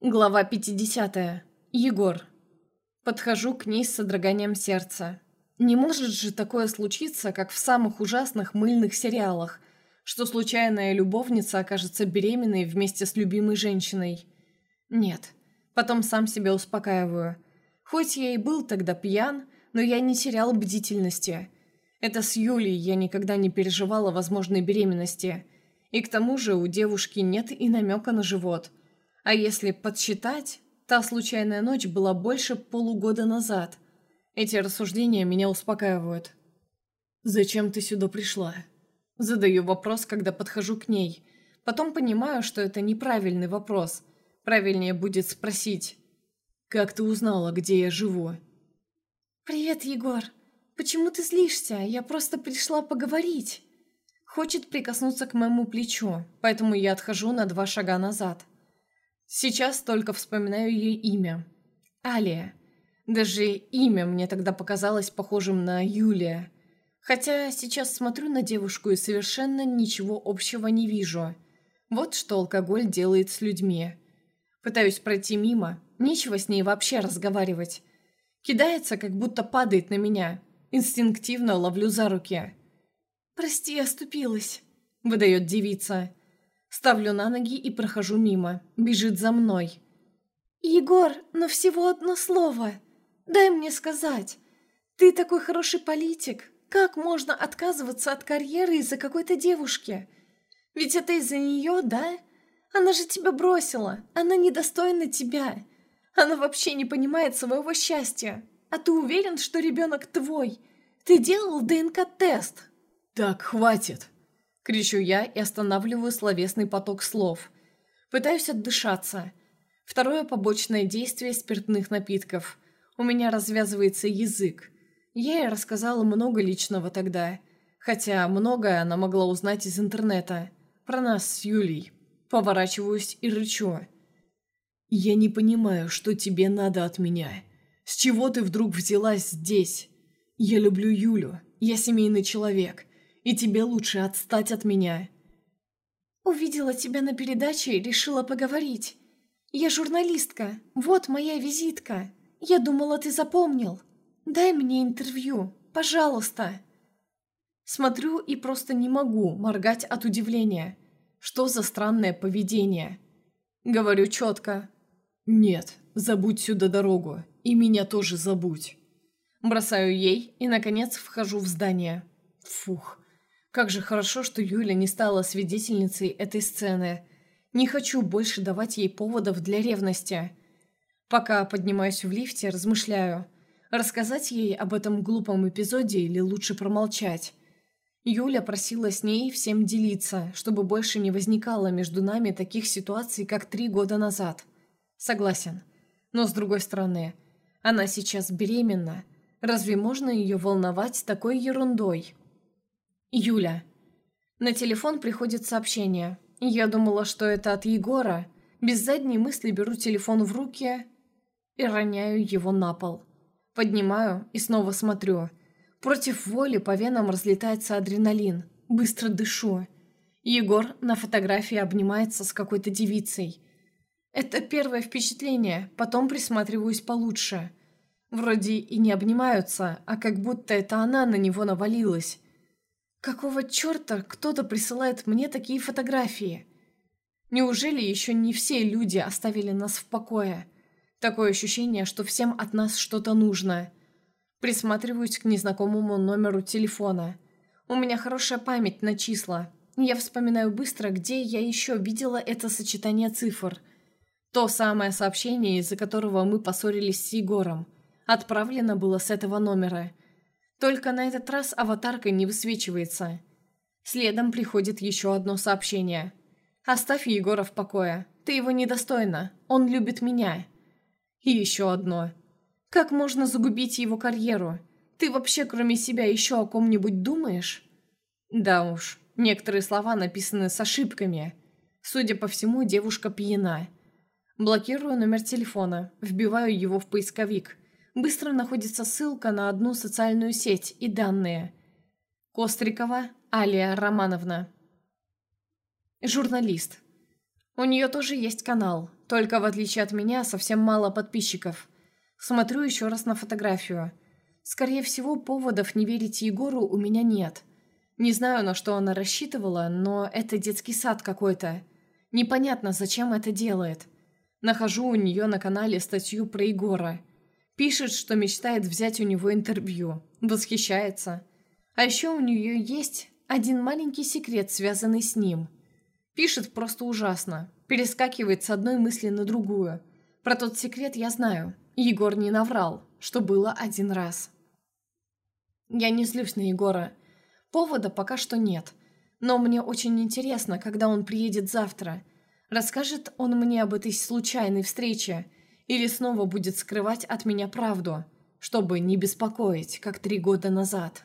Глава 50. Егор. Подхожу к ней с содроганием сердца. Не может же такое случиться, как в самых ужасных мыльных сериалах, что случайная любовница окажется беременной вместе с любимой женщиной. Нет. Потом сам себя успокаиваю. Хоть я и был тогда пьян, но я не терял бдительности. Это с Юлей я никогда не переживала возможной беременности. И к тому же у девушки нет и намека на живот – а если подсчитать, та случайная ночь была больше полугода назад. Эти рассуждения меня успокаивают. «Зачем ты сюда пришла?» Задаю вопрос, когда подхожу к ней. Потом понимаю, что это неправильный вопрос. Правильнее будет спросить. «Как ты узнала, где я живу?» «Привет, Егор. Почему ты злишься? Я просто пришла поговорить». Хочет прикоснуться к моему плечу, поэтому я отхожу на два шага назад. Сейчас только вспоминаю ее имя. Алия. Даже имя мне тогда показалось похожим на Юлия. Хотя сейчас смотрю на девушку и совершенно ничего общего не вижу. Вот что алкоголь делает с людьми. Пытаюсь пройти мимо, нечего с ней вообще разговаривать. Кидается, как будто падает на меня. Инстинктивно ловлю за руки. «Прости, оступилась», — выдает девица. Ставлю на ноги и прохожу мимо. Бежит за мной. «Егор, но всего одно слово. Дай мне сказать. Ты такой хороший политик. Как можно отказываться от карьеры из-за какой-то девушки? Ведь это из-за нее, да? Она же тебя бросила. Она недостойна тебя. Она вообще не понимает своего счастья. А ты уверен, что ребенок твой? Ты делал ДНК-тест?» «Так, хватит!» Кричу я и останавливаю словесный поток слов. Пытаюсь отдышаться. Второе побочное действие спиртных напитков. У меня развязывается язык. Я ей рассказала много личного тогда. Хотя многое она могла узнать из интернета. Про нас с Юлей. Поворачиваюсь и рычу. «Я не понимаю, что тебе надо от меня. С чего ты вдруг взялась здесь? Я люблю Юлю. Я семейный человек и тебе лучше отстать от меня». «Увидела тебя на передаче и решила поговорить. Я журналистка, вот моя визитка. Я думала, ты запомнил. Дай мне интервью, пожалуйста». Смотрю и просто не могу моргать от удивления. Что за странное поведение? Говорю четко. «Нет, забудь сюда дорогу, и меня тоже забудь». Бросаю ей и, наконец, вхожу в здание. Фух, как же хорошо, что Юля не стала свидетельницей этой сцены. Не хочу больше давать ей поводов для ревности. Пока поднимаюсь в лифте, размышляю. Рассказать ей об этом глупом эпизоде или лучше промолчать? Юля просила с ней всем делиться, чтобы больше не возникало между нами таких ситуаций, как три года назад. Согласен. Но с другой стороны, она сейчас беременна. Разве можно ее волновать такой ерундой? Юля. На телефон приходит сообщение. Я думала, что это от Егора. Без задней мысли беру телефон в руки и роняю его на пол. Поднимаю и снова смотрю. Против воли по венам разлетается адреналин. Быстро дышу. Егор на фотографии обнимается с какой-то девицей. Это первое впечатление, потом присматриваюсь получше. Вроде и не обнимаются, а как будто это она на него навалилась. Какого черта кто-то присылает мне такие фотографии? Неужели еще не все люди оставили нас в покое? Такое ощущение, что всем от нас что-то нужно. Присматриваюсь к незнакомому номеру телефона. У меня хорошая память на числа. Я вспоминаю быстро, где я еще видела это сочетание цифр. То самое сообщение, из-за которого мы поссорились с Егором. Отправлено было с этого номера – только на этот раз аватарка не высвечивается. Следом приходит еще одно сообщение. «Оставь Егора в покое. Ты его недостойна. Он любит меня». И еще одно. «Как можно загубить его карьеру? Ты вообще кроме себя еще о ком-нибудь думаешь?» Да уж, некоторые слова написаны с ошибками. Судя по всему, девушка пьяна. Блокирую номер телефона, вбиваю его в поисковик – быстро находится ссылка на одну социальную сеть и данные. Кострикова Алия Романовна. Журналист. У нее тоже есть канал, только в отличие от меня совсем мало подписчиков. Смотрю еще раз на фотографию. Скорее всего, поводов не верить Егору у меня нет. Не знаю, на что она рассчитывала, но это детский сад какой-то. Непонятно, зачем это делает. Нахожу у нее на канале статью про Егора. Пишет, что мечтает взять у него интервью. Восхищается. А еще у нее есть один маленький секрет, связанный с ним. Пишет просто ужасно. Перескакивает с одной мысли на другую. Про тот секрет я знаю. Егор не наврал, что было один раз. Я не злюсь на Егора. Повода пока что нет. Но мне очень интересно, когда он приедет завтра. Расскажет он мне об этой случайной встрече или снова будет скрывать от меня правду, чтобы не беспокоить, как три года назад».